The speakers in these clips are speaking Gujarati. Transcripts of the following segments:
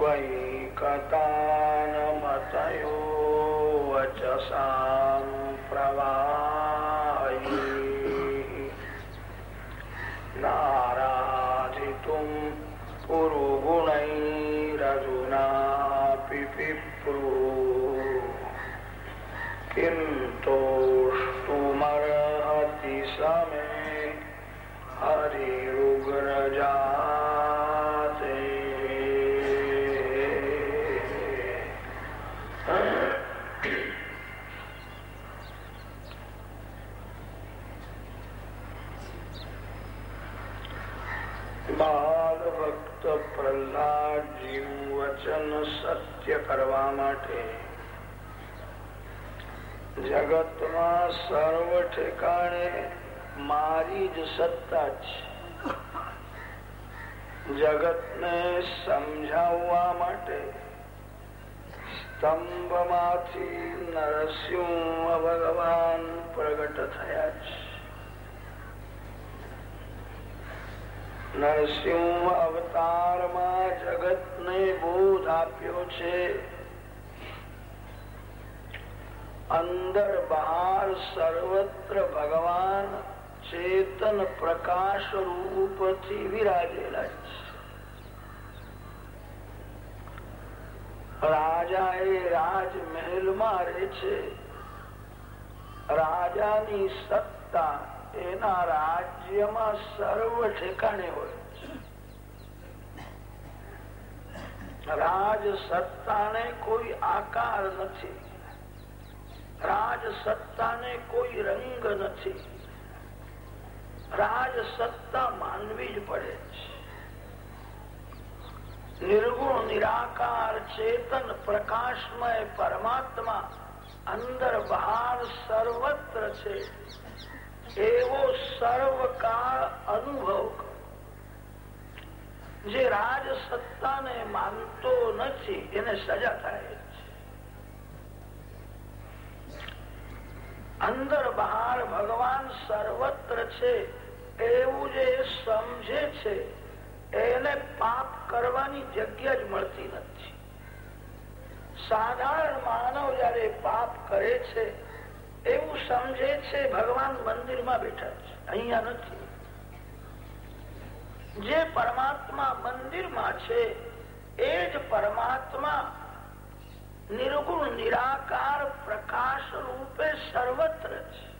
सत्त्वैकतानमतयो वचसां प्रवाहैः नाराधितुं पुरुगुणैरधुनापि पिप्रू किन्तोष्टुमर्हति समे हरिरुग्रजाते સત્ય કરવા માટે. જગતમાં સર્વ ઠેકાણે મારી જ સત્તા છે. જગતને સમજાવવા માટે સ્તંભમાંથી નરસિંહ ભગવાન પ્રગટ થયા છે. નરસિંહ અવતારમાં જગતને બોધ આપ્યો છે. અંદર બહાર સર્વત્ર ભગવાન ચેતન પ્રકાશ રૂપથી વિરાજેલા છે. રાજા એ રાજમહેલમાં રહે છે. રાજાની સત્તા એના રાજ્યમાં સર્વ ઠેકાણે હોય. રાજ સત્તાને કોઈ આકાર નથી. રાજ સત્તાને કોઈ રંગ નથી. રાજ સત્તા માનવી જ પડે છે. નિર્ગુણ, નિરાકાર, ચેતન, પ્રકાશમય પરમાત્મા અંદર બહાર સર્વત્ર છે. એવો સર્વકાળ અનુભવ જે રાજ સત્તાને માનતો નથી, એને સજા થાય અંદર બહાર ભગવાન સર્વત્ર છે, એવું જે સમજે છે, એને પાપ કરવાની જગ્યા જ મળતી નથી. સાધારણ માનવ જયારે પાપ કરે છે એવું સમજે છે ભગવાન મંદિરમાં બેઠા છે. અહીંયા નથી. જે પરમાત્મા મંદિરમાં છે, એ જ પરમાત્મા નિર્ગુણ, નિરાકાર, પ્રકાશ રૂપે સર્વત્ર છે.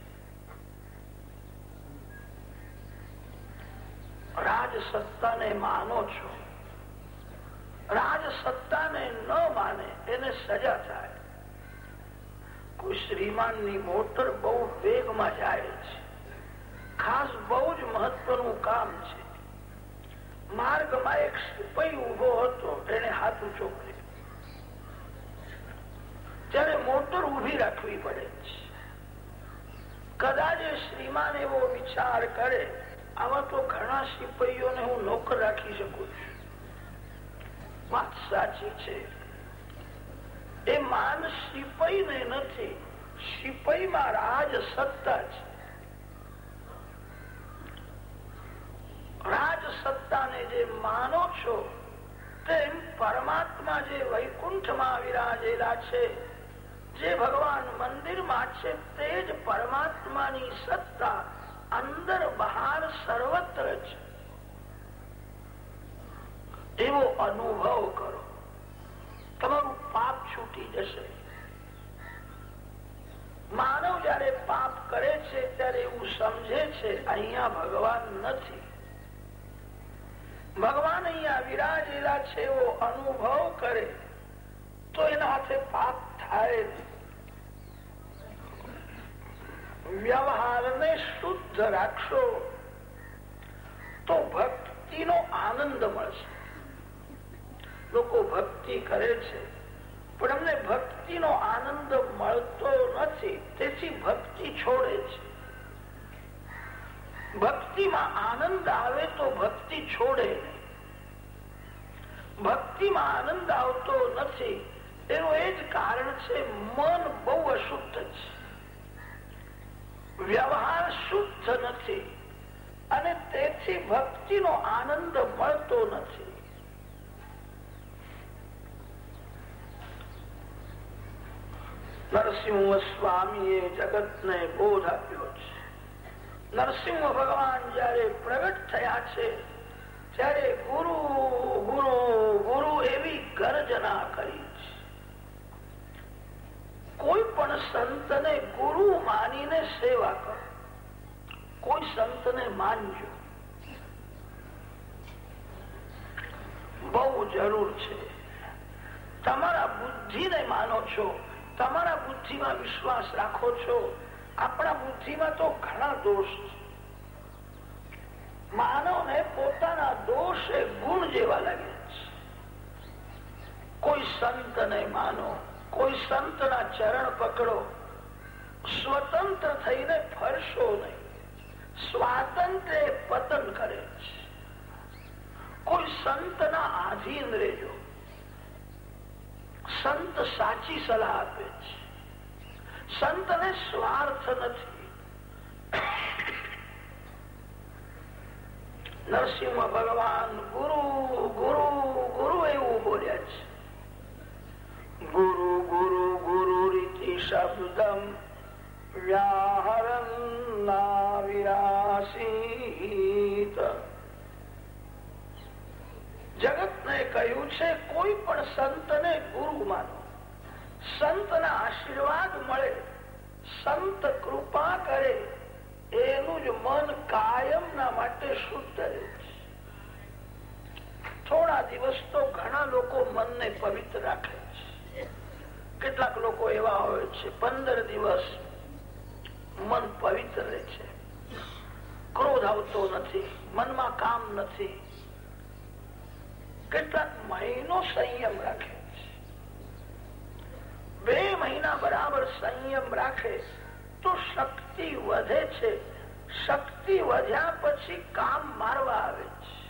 રાજ સત્તાને માનો છો. રાજ સત્તાને ન માને, એને સજા થાય. કોઈ શ્રીમાનની મોટર બહુ વેગમાં જાય છે. ખાસ બહુ જ મહત્વનું કામ છે. માર્ગમાં એક સિપાઈ ઊભો હતો એને હાથ ઊંચો કર્યો. મોટર ઊભી રાખવી પડે છે. કદાચ શ્રીમાન એવો વિચાર કરે, આવા તો ઘણા સિપાહીઓને હું નોકર રાખી શકું છું. વાત સાચી છે. એ માન સિપાઈ ને નથી. સિપાઈમાં રાજ સત્તા છે. રાજ સત્તાને જે માનો છો તેમ પરમાત્મા જે વૈકુંઠમાં વિરાજેલા છે, જે ભગવાન મંદિરમાં છે, તે જ પરમાત્માની સત્તા અંદર બહાર સર્વત્ર છે. એવો અનુભવ કરો. તમારું પાપ છૂટી જશે. માનવ જયારે પાપ કરે છે, ત્યારે એવું સમજે છે, અહીંયા ભગવાન નથી. ભગવાન અહીંયા વિરાજેલા છે, એવો અનુભવ કરે, તો એના હાથે પાપ થાય વ્યવહારને શુદ્ધ રાખશો, તો ભક્તિનો આનંદ મળશે. લોકો ભક્તિ કરે છે. પણ અમને ભક્તિનો આનંદ મળતો નથી, તેથી ભક્તિ છોડે છે. ભક્તિમાં આનંદ આવે તો ભક્તિ છોડે નહીં. ભક્તિમાં આનંદ આવતો નથી, એનું એ જ કારણ છે, મન બહુ અશુદ્ધ છે. વ્યવહાર શુદ્ધ નથી, અને તેથી ભક્તિનો આનંદ મળતો નથી. નરસિંહ સ્વામીએ જગતને બોધ આપ્યો છે નરસિંહ ભગવાન જયારે પ્રગટ થયા છે ત્યારે ગુરુ ગુરુ ગુરુ એવી ગર્જના કરી છે કોઈ પણ સંતને ગુરુ માનીને સેવા કરો કોઈ સંતને માનજો બહુ જરૂર છે તમારા બુદ્ધિને માનો છો તમારા બુદ્ધિમાં વિશ્વાસ રાખો છો. આપણા બુદ્ધિમાં તો ઘણા દોષ માનવને પોતાના દોષ ગુણ જેવા લાગે છે. કોઈ સંતને માનો, કોઈ સંતના ચરણ પકડો. સ્વતંત્ર થઈને ફરશો નહીં. સ્વાતંત્ર્ય પતન કરે છે. કોઈ સંતના આધીન રહેજો. સંત સાચી સલાહ આપે છે. સંતને સ્વાર્થ નથી. નરસિંહ ભગવાન ગુરુ ગુરુ ગુરુ એવું બોલ્યા છે. ગુરુ ગુરુ ગુરુ રીતિ શબ્દમ વ્યાહરન વિરાસીત. જગત ને કહ્યું છે, કોઈ પણ સંતને ગુરુ માનો. સંતના આશીર્વાદ મળે, સંત કૃપા કરે, એનું જ મન કાયમના માટે શુદ્ધ રહે થોડા દિવસ તો ઘણા લોકો મનને પવિત્ર રાખે છે. કેટલાક લોકો એવા હોય છે, પંદર દિવસ મન પવિત્ર રહે છે. ક્રોધ આવતો નથી, મનમાં કામ નથી. કેટલાક મહિનો સંયમ રાખે બે મહિના બરાબર સંયમ રાખે તો શક્તિ વધે છે. શક્તિ વધ્યા પછી કામ મારવા આવે છે.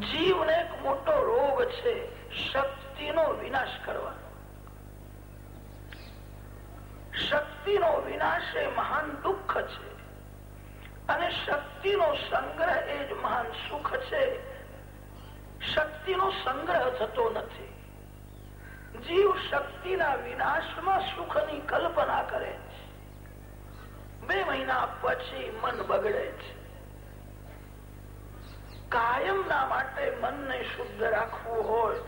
જીવને એક મોટો રોગ છે શક્તિનો વિનાશ કરવાનો. શક્તિનો વિનાશ એ મહાન દુઃખ છે. અને શક્તિનો સંગ્રહ એ જ મહાન સુખ છે. શક્તિનો સંગ્રહ થતો નથી. જીવ શક્તિના વિનાશમાં સુખની કલ્પના કરે છે. બે મહિના પછી મન બગડે છે. કાયમના માટે મનને શુદ્ધ રાખવું હોય,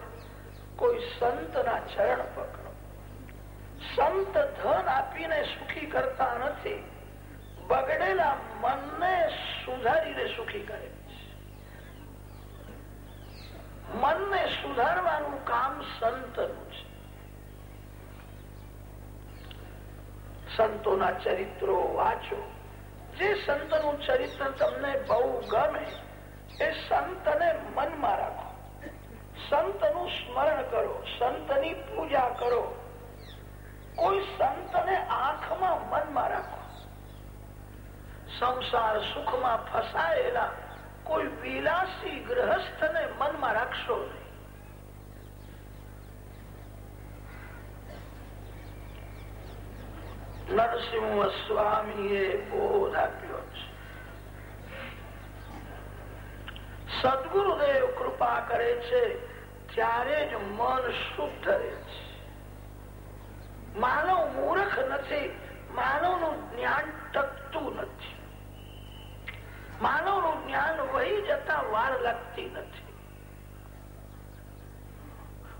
કોઈ સંતના ચરણ પકડો. સંત ધન આપીને સુખી કરતા નથી. બગડેલા મનને સુધારીને સુખી કરે મનને સુધારવાનું કામ સંતનું છે. સંતોના ચરિત્રો વાંચો. જે સંતનું ચરિત્ર તમને બહુ ગમે, એ સંતને મનમાં રાખો. સંતનું સ્મરણ કરો, સંતની પૂજા કરો. કોઈ સંતને આંખમાં મનમાં રાખો. સંસાર સુખમાં ફસાયેલા કોઈ વિલાસી ગ્રહસ્થને મનમાં રાખશો નહીં. નરસિંહ સ્વામીએ બોધ આપ્યો છે. સદગુરુદેવ કૃપા કરે છે, ત્યારે જ મન શુદ્ધ રહે છે. માનવ મૂર્ખ નથી, માનવનું જ્ઞાન ટકતું નથી. માનવનું જ્ઞાન વહી જતા વાર લાગતી નથી.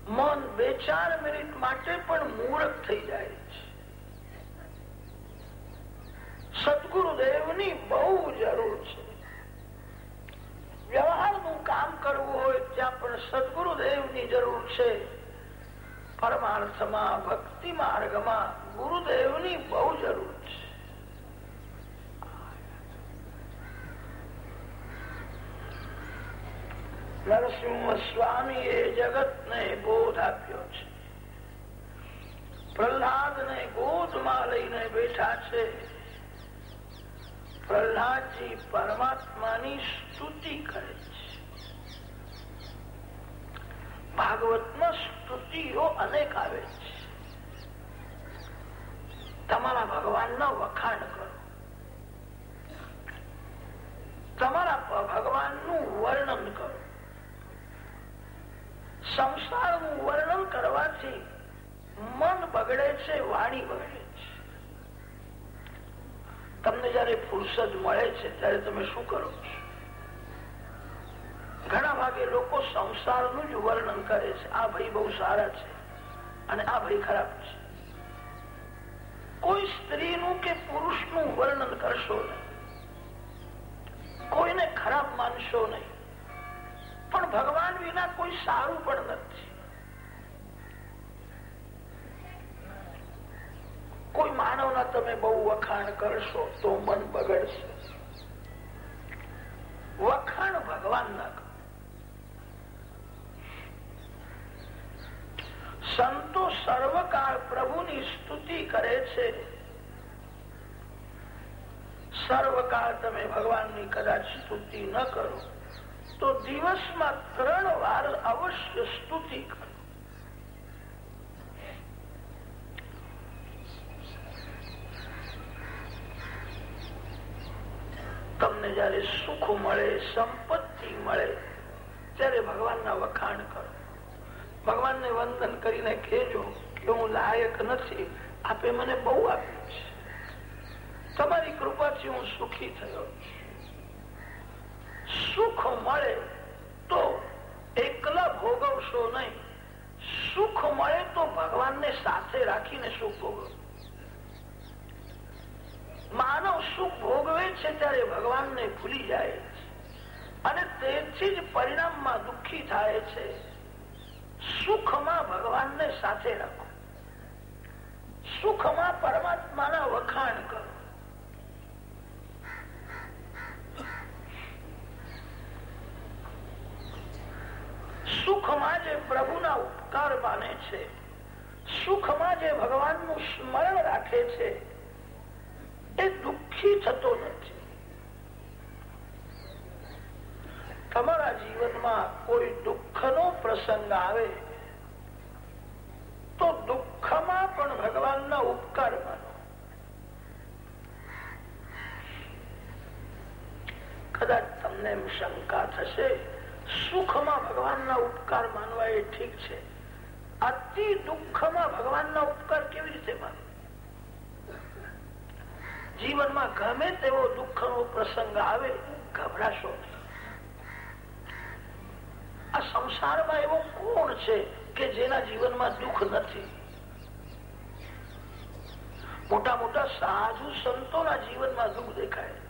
મન બે ચાર મિનિટ માટે પણ મૂર્ખ થઈ જાય છે. સદગુરુદેવની બહુ જરૂર છે. વ્યવહારનું કામ કરવું હોય ત્યાં પણ સદગુરુદેવની જરૂર છે. પરમાર્થમાં, ભક્તિ માર્ગમાં ગુરુદેવની બહુ જરૂર છે. નરસિંહ સ્વામીએ જગતને બોધ આપ્યો છે પ્રહલાદ ને ગોદમાં લઈને બેઠા છે પ્રહલાદજી પરમાત્માની સ્તુતિ કરે છે ભાગવતમાં સ્તુતિઓ અનેક આવે છે તમારા ભગવાનના વખાણ કરો। તમારા ભગવાનનું વર્ણન કરો। સંસારનું વર્ણન કરવાથી મન બગડે છે, વાણી બગડે છે. તમને જયારે ફુરસદ મળે છે, ત્યારે તમે શું કરો છો? ઘણા ભાગે લોકો સંસારનું જ વર્ણન કરે છે. આ ભાઈ બહુ સારા છે અને આ ભાઈ ખરાબ છે. કોઈ સ્ત્રીનું કે પુરુષનું વર્ણન કરશો નહીં. કોઈને ખરાબ માનશો નહીં. પણ ભગવાન વિના કોઈ સારું પણ નથી. કોઈ માનવના તમે બહુ વખાણ કરશો તો મન બગડશે. વખાણ ભગવાન ના સંતો સર્વકાળ પ્રભુની સ્તુતિ કરે છે. સર્વકાળ તમે ભગવાનની કદાચ સ્તુતિ ન કરો. તો દિવસમાં ત્રણ વાર અવશ્ય સ્તુતિ કરો. તમને જયારે સુખ મળે, સંપત્તિ મળે, ત્યારે ભગવાનના વખાણ કરો. ભગવાનને વંદન કરીને કહેજો કે હું લાયક નથી. આપે મને બહુ આપ્યું છે. તમારી કૃપાથી હું સુખી થયો સુખ મળે તો એકલા ભોગવશો નહીં. સુખ મળે તો ભગવાનને સાથે રાખીને સુખ ભોગવો માનવ સુખ ભોગવે છે ત્યારે ભગવાનને ભૂલી જાય છે. અને તેથી જ પરિણામમાં દુઃખી થાય છે. સુખમાં ભગવાનને સાથે રાખો. સુખમાં પરમાત્માના વખાણ કરો. સુખમાં જે પ્રભુના ઉપકાર માને છે, સુખમાં જે ભગવાનનું સ્મરણ રાખે છે, એ દુઃખી થતો નથી. તમારા જીવનમાં કોઈ દુઃખનો પ્રસંગ આવે, તો દુઃખમાં પણ ભગવાનના ઉપકાર માનો. કદાચ તમને શંકા થશે સુખમાં ભગવાનના ઉપકાર માનવા એ ઠીક છે? અતિ દુઃખમાં ભગવાનના ઉપકાર કેવી રીતે જીવનમાં ગમે તેવો દુઃખનો પ્રસંગ આવે, ગભરાશો આ સંસારમાં એવો કોણ છે કે જેના જીવનમાં દુઃખ નથી? મોટા મોટા સાધુ સંતોના જીવનમાં દુઃખ દેખાય.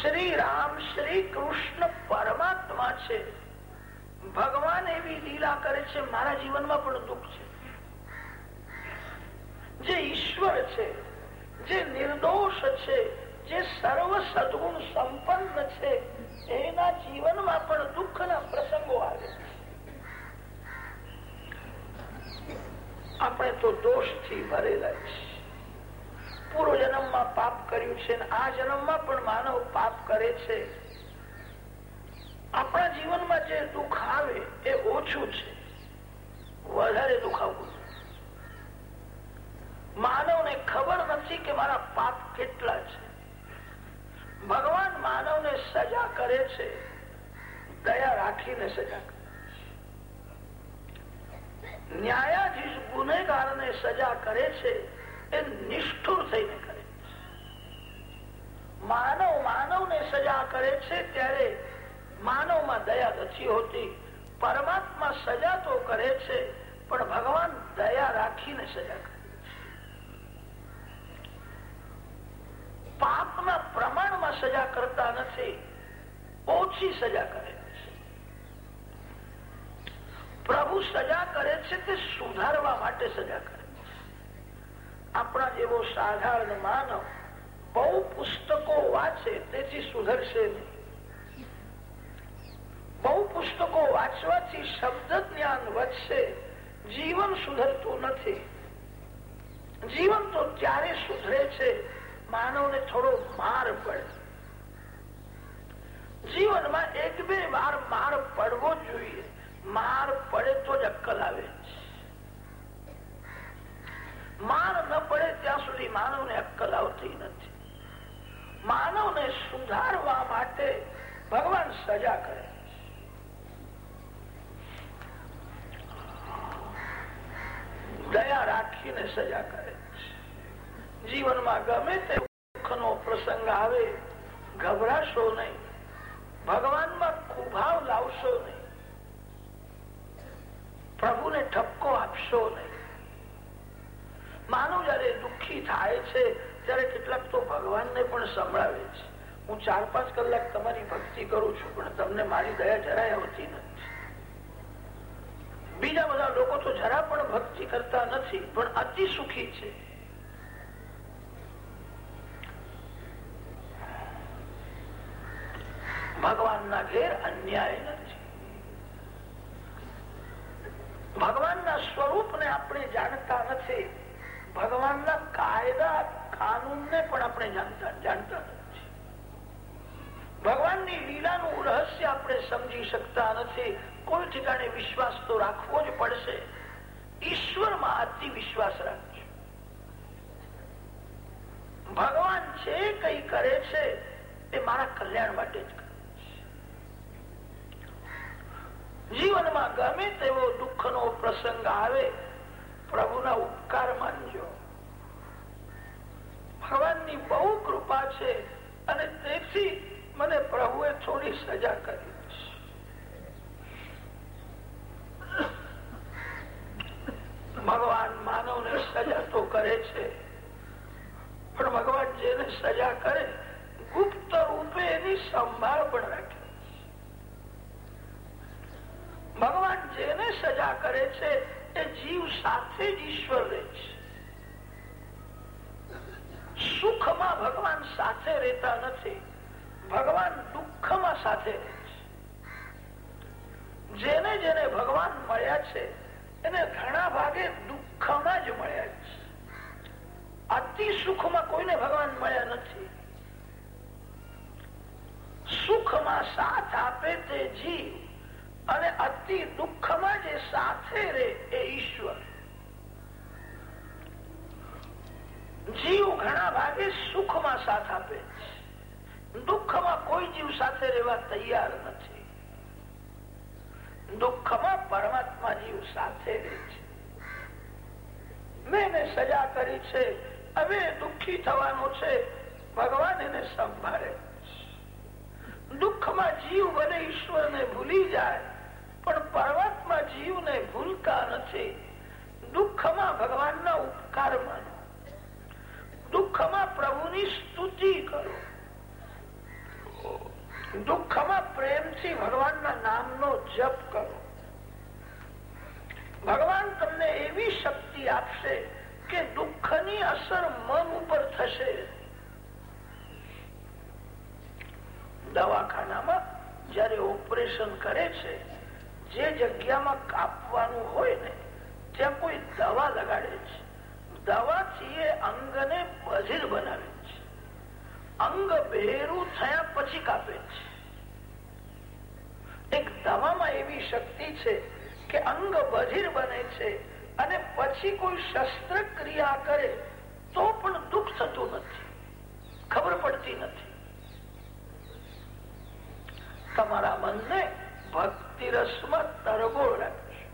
શ્રી રામ શ્રી કૃષ્ણ પરમાત્મા છે. ભગવાન એવી લીલા કરે છે, મારા જીવનમાં પણ દુઃખ છે. જે ઈશ્વર છે, જે નિર્દોષ છે, જે સર્વ સદગુણ સંપન્ન છે, એના જીવનમાં પણ દુઃખના પ્રસંગો આવે આપણે તો દોષથી ભરેલા છીએ. પૂર્વ જન્મમાં પાપ કર્યું છે આ જન્મમાં પણ માનવ પાપ કરે છે. આપણા જીવનમાં જે દુઃખ આવે એ ઓછું છે. વધારે દુઃખ આવવું માનવને ખબર નથી કે મારા પાપ કેટલા છે. ભગવાન માનવને સજા કરે છે. દયા રાખીને સજા કરે ન્યાયાધીશ ગુનેગારને સજા કરે છે. એ નિષ્ઠુર થઈને કરે માનવ માનવને સજા કરે છે ત્યારે માનવમાં દયા નથી હોતી. પરમાત્મા સજા તો કરે છે, પણ ભગવાન દયા રાખીને સજા કરે પાપના પ્રમાણમાં સજા કરતા નથી, ઓછી સજા કરે છે. પ્રભુ સજા કરે છે તે સુધારવા માટે સજા કરે આપણા જેવો સાધારણ માનવ બહુ પુસ્તકો વાંચે તેથી સુધરશે નહીં. બહુ પુસ્તકો વાંચવાથી શબ્દ જ્ઞાન વધશે, જીવન સુધરતું નથી. જીવન તો ત્યારે સુધરે છે માનવને થોડો માર પડે. જીવનમાં એક બે વાર માર પડવો જોઈએ. માર પડે તો જ અક્કલ આવે. માર ન પડે ત્યાં સુધી માનવને અક્કલ આવતી નથી. માનવને સુધારવા માટે ભગવાન સજા કરે દયા રાખીને સજા કરે જીવનમાં ગમે તે દુઃખ નો પ્રસંગ આવે, ગભરાશો નહીં. ભગવાનમાં ખુભાવ લાવશો નહીં. પ્રભુને ઠપકો આપશો નહીં. માનવ જયારે દુઃખી થાય છે, ત્યારે કેટલાક તો ભગવાનને પણ સંભળાવે છે. હું ચાર પાંચ કલાક તમારી ભક્તિ કરું છું, પણ તમને મારી દયા જરાય આવતી નથી. બીજા બધા લોકો તો જરા પણ ભક્તિ કરતા નથી, પણ અતિ સુખી છે. ભગવાનના ઘેર અન્યાય નથી. ભગવાનના સ્વરૂપને આપણે જાણતા નથી. ભગવાનના કાયદા, કાનૂનને પણ આપણે જાણતા જાણતા ભગવાનની લીલાનું રહસ્ય આપણે સમજી શકતા નથી. કોઈ ઠેકાણે વિશ્વાસ તો રાખવો જ પડશે. ઈશ્વરમાં અતિ વિશ્વાસ રાખજો. ભગવાન જે કઈ કરે છે એ મારા કલ્યાણ માટે જ કરે જીવનમાં ગમે તેવો દુઃખનો પ્રસંગ આવે પ્રભુના ઉપકાર માનજો ભગવાનની બહુ કૃપા છે અને તેથી મને પ્રભુએ થોડી સજા કરી ભગવાન માનવને સજા તો કરે છે, પણ ભગવાન જેને સજા કરે, ગુપ્ત રૂપે એની સંભાળ પણ રાખે ભગવાન જેને સજા કરે છે એ જીવ સાથે જ ઈશ્વર રહે છે સુખમાં ભગવાન સાથે રહેતા નથી ભગવાન દુઃખમાં સાથે રહે છે જેને જેને ભગવાન મળ્યા છે એને ઘણા ભાગે દુઃખમાં જ મળ્યા છે અતિ સુખમાં કોઈને ભગવાન મળ્યા નથી સુખમાં સાથ આપે તે જીવ અને અતિ દુઃખમાં જે સાથે રહે એ ઈશ્વર. જીવ ઘણા ભાગે સુખમાં સાથ આપે છે. દુઃખમાં કોઈ જીવ સાથે રહેવા તૈયાર નથી. દુઃખમાં પરમાત્મા જીવ સાથે રહે છે. મેં સજા કરી છે. હવે દુઃખી થવાનું છે. ભગવાન એને સંભાળે દુઃખમાં જીવ બને ઈશ્વરને ભૂલી જાય. પણ પરમાત્મા જીવને ભૂલતા નથી. દુઃખમાં ભગવાનના ઉપકાર માનો. દુઃખમાં પ્રભુની સ્તુતિ કરો. દુઃખમાં પ્રેમથી ભગવાનના નામનો જપ કરો. ભગવાન તમને એવી શક્તિ આપશે કે દુઃખની અસર મન ઉપર થશે. દવાખાનામાં જયારે ઓપરેશન કરે છે જે જગ્યામાં કાપવાનું હોય ને, ત્યાં કોઈ દવા લગાડે છે. દવાથી એ અંગને બધિર બનાવે છે. અંગ બેરું થયા પછી કાપે છે. એક દવામાં એવી શક્તિ છે કે અંગ બધિર બને છે અને પછી કોઈ શસ્ત્રક્રિયા કરે તો પણ દુઃખ થતું નથી. ખબર પડતી નથી. તમારા મનને ભક્તિ રસમાં માં રાખશે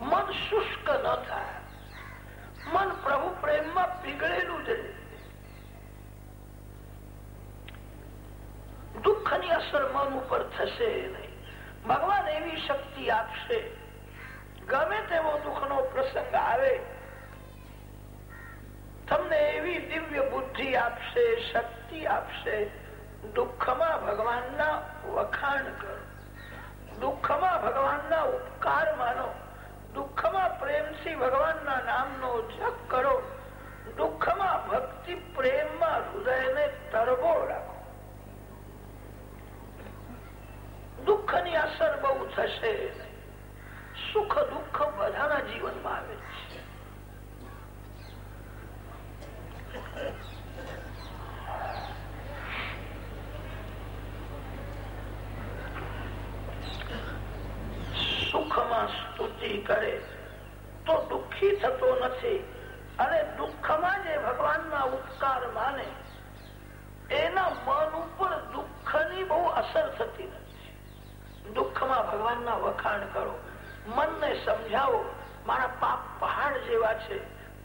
મન શુષ્ક ન થાય. મન પ્રભુ પ્રેમમાં પીગળેલું જ દુઃખની અસર મન ઉપર થશે નહીં. ભગવાન એવી શક્તિ આપશે. ગમે તેવો દુઃખનો પ્રસંગ આવે, તમને એવી દિવ્ય બુદ્ધિ આપશે, શક્તિ આપશે, દુઃખમાં ભગવાનના વખાણ કરો. દુઃખમાં ભગવાનના ઉપકાર માનો. દુઃખમાં પ્રેમથી ભગવાનના નામનો જપ કરો. દુઃખમાં ભક્તિ પ્રેમમાં હૃદયને તરબો રાખો. દુઃખની અસર બહુ થશે. સુખ દુઃખ બધાના જીવનમાં આવે છે સુખમાં સ્તુતિ કરે તો દુઃખી થતો નથી. અને દુઃખમાં જે ભગવાનના ઉપકાર માને, એના મન ઉપર દુઃખની બહુ અસર થતી નથી. દુઃખમાં ભગવાનના વખાણ કરો, મનને સમજાવો, મારા પાપ પહાડ જેવા છે.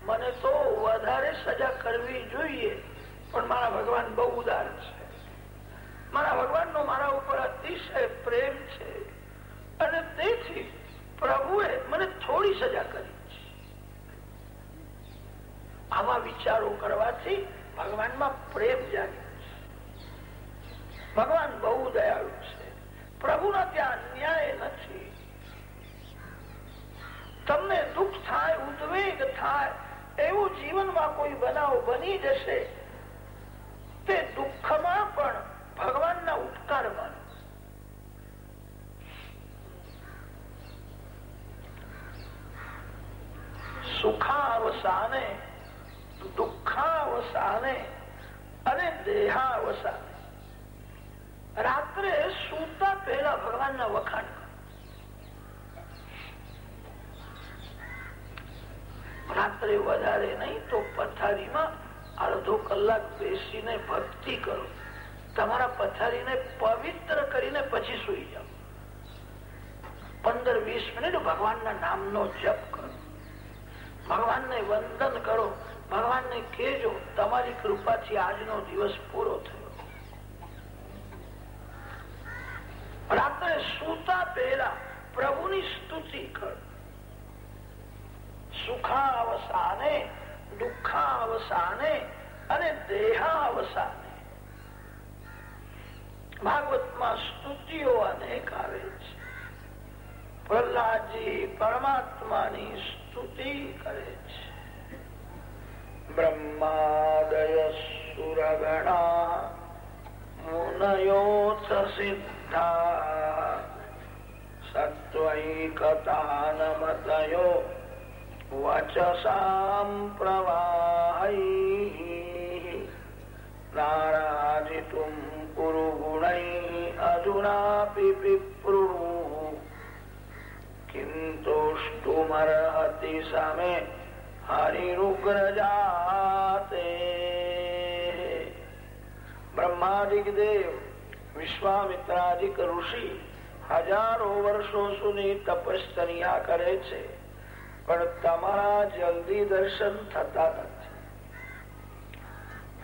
મને તો વધારે સજા કરવી જોઈએ, પણ મારા ભગવાન બહુ ઉદાર છે. મારા ભગવાનનો મારા ઉપર અતિશય પ્રેમ છે. અને તેથી પ્રભુએ મને થોડી સજા કરી. આવા વિચારો કરવાથી ભગવાનમાં પ્રેમ જાગે ભગવાન બહુ દયાળુ છે. પ્રભુના ત્યાં અન્યાય નથી. તમને દુઃખ થાય, ઉદ્વેગ થાય, એવું જીવનમાં કોઈ બનાવ બની જશે, તે દુઃખમાં પણ ભગવાનના ઉપકાર માનો સુખાવસાને દેહાવસાને રાત્રે સૂતા પહેલા ભગવાનના વખાણ રાત્રે વધારે નહીં તો પથારીમાં અડધો કલાક બેસીને ભક્તિ કરો. તમારા પથારીને પવિત્ર કરીને પછી સુઈ જાઓ. પંદર વીસ મિનિટ ભગવાનના નામનો જપ કરો. ભગવાનને વંદન કરો. ભગવાનને કેજો તમારી કૃપાથી આજનો દિવસ પૂરો થયો. રાત્રે સૂતા પહેલા પ્રભુની સ્તુતિ કરો. સુખાવસાને, દુઃખાવસાને અને દેહાવસાને. ભાગવતમાં સ્તુતિઓ અનેક આવે છે. પ્રહલાદજી પરમાત્માની સ્તુતિ બ્રહ્માદય સુરગણા મુનયોથ સિદ્ધા સત્વૈકતાનમતયો વચસામ પ્રવાહૈ નારાજિતુમ કુરુ ગુણૈ અધુનાપી પિપ્રુ કિંતુષ્ટુમર્હતિ સમે બ્રહ્માદિક દેવ વિશ્વામિત્રાદિક ઋષિ હજારો વર્ષો સુધી તપસ્તનિયા કરે છે પણ તમારા જલ્દી દર્શન થતા નથી.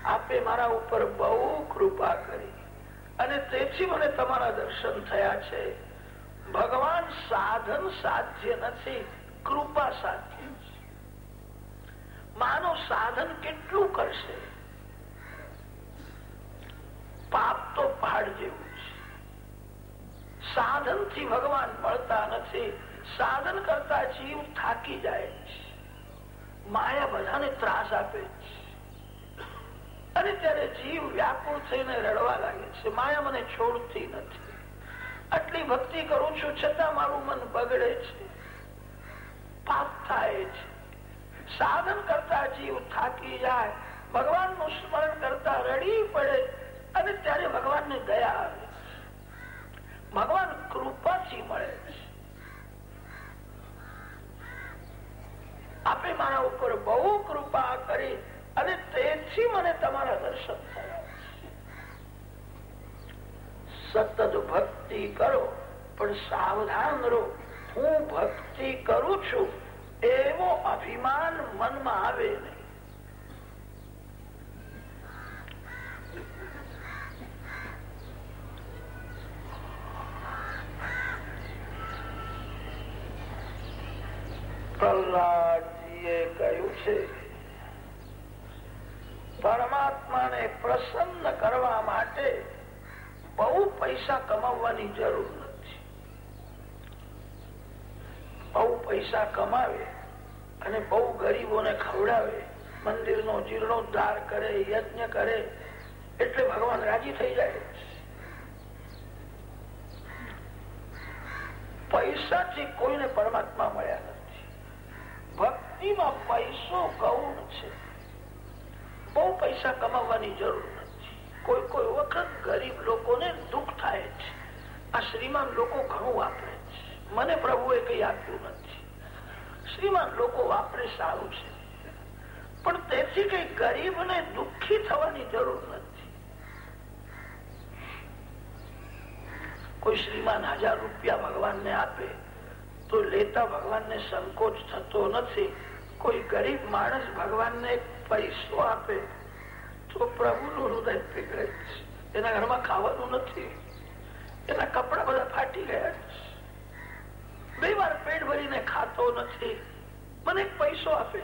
આપે મારા ઉપર બહુ કૃપા કરી અને તેથી મને તમારા દર્શન થયા છે. ભગવાન સાધન સાધ્ય નથી, કૃપા સાધ્ય છે સાધન કેટલું કરશે? પાપ તો પહાડ જેવું છે સાધનથી ભગવાન મળતા નથી. સાધન કરતા જીવ થાકી જાય છે માયા બધાને ત્રાસ આપે છે અને ત્યારે જીવ વ્યાકુળ થઈને રડવા લાગે છે. માયા મને છોડતી નથી. આટલી ભક્તિ કરું છું, છતાં મારું મન બગડે છે. પાપ થાય છે સાધન કરતા જીવ થાકી જાય. ભગવાનનું સ્મરણ કરતા રડી પડે અને ત્યારે ભગવાન ને દયા આવે. ભગવાન કૃપાથી મળે આપે મારા ઉપર બહુ કૃપા કરી અને તેથી મને તમારા દર્શન થયા. સતત ભક્તિ કરો, પણ સાવધાન રહો. હું ભક્તિ કરું છું. એવો અભિમાન મનમાં આવે નહીં. પ્રહલાદજીએ કહ્યું છે, પરમાત્માને પ્રસન્ન કરવા માટે બહુ પૈસા કમાવવાની જરૂર નથી બહુ પૈસા કમાવે અને બહુ ગરીબોને ખવડાવે, મંદિરનો જીર્ણોદ્ધાર કરે, યજ્ઞ કરે, એટલે ભગવાન રાજી થઈ જાય. પૈસાથી કોઈને પરમાત્મા મળ્યા નથી. ભક્તિમાં પૈસો ગૌણ છે. બહુ પૈસા કમાવવાની જરૂર નથી. કોઈ કોઈ વખત ગરીબ લોકોને દુઃખ થાય છે. આ શ્રીમાન લોકો ઘણું છે મને પ્રભુએ કઈ આપ્યું નથી. શ્રીમાન, લોકો વાપરે સારું છે. પણ તેથી કઈ ગરીબને દુઃખી થવાની જરૂર નથી. કોઈ શ્રીમાન હજાર રૂપિયા ભગવાનને આપે, તો લેતા ભગવાનને સંકોચ થતો નથી. કોઈ ગરીબ માણસ ભગવાનને પૈસો આપે, તો પ્રભુનું હૃદય પીગળે છે. એના ઘરમાં ખાવાનું નથી. એના કપડા બધા ફાટી ગયા બે વાર પેટ ભરીને ખાતો નથી. મને પૈસો આપે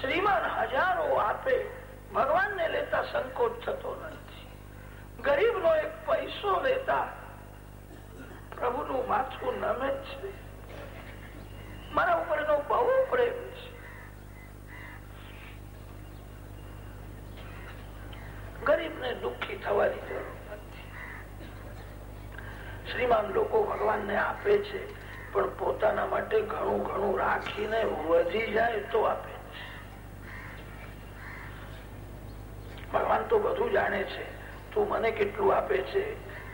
શ્રીમાન હજારો આપે. ભગવાનને લેતા સંકોચ થતો નથી. ગરીબ નો એક પૈસો લેતા પ્રભુનું માથું નમે છે. મારા ઉપર નો બહુ પ્રેમ છે. ગરીબને દુઃખી થવાની જરૂર શ્રીમાન લોકો ભગવાનને આપે છે, પણ પોતાના માટે ઘણું ઘણું રાખીને વધી જાય તો આપે ભગવાન તો બધું જાણે છે, તું મને કેટલું આપે છે,